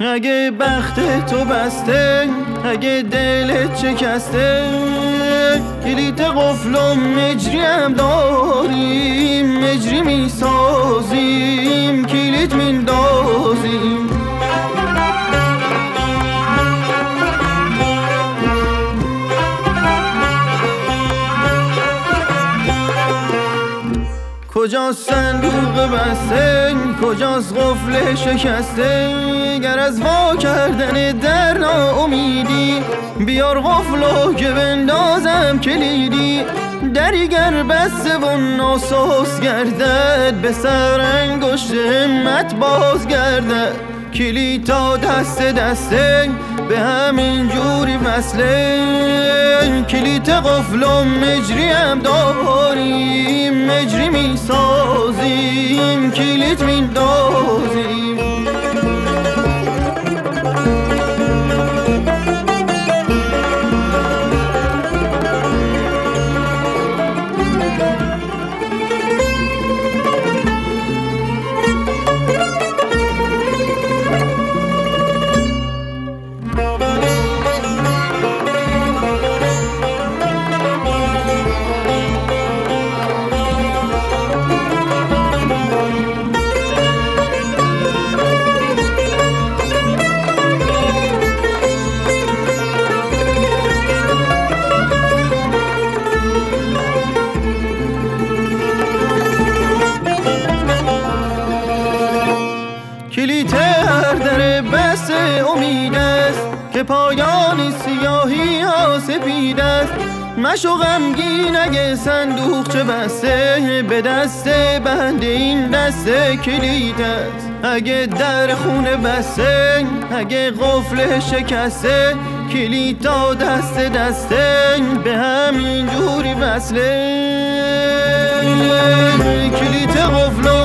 اگه بخت تو بسته اگه دلت شکسته کلید قفل و مجریم داریم مجری می‌سازیم کلید میندازیم کجاست صندوق بسته کجاست قفل شکسته؟ گر از وا کردن در ناامیدی بیار قفلو که بندازم کلیدی. دریگر بسته و ناساس گردد به سر انگشت همت باز گردد کلی تا دست دسته به همین جوری وصله کلیت و مجری هم داریم مجری می سازیم کلیت می امید است که پایان سیاهی ها سپید است. مشو غمگین اگه صندوق چه بسته به دست بند این دست کلید است. اگه در خونه بسته اگه قفل شکسته کلید تا دست دسته به همین جوری وصله. کلیت قفل